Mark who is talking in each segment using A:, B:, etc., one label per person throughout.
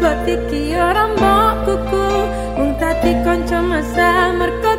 A: bot iki ora mau kuku mung dadi kanca masa merko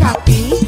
A: capim.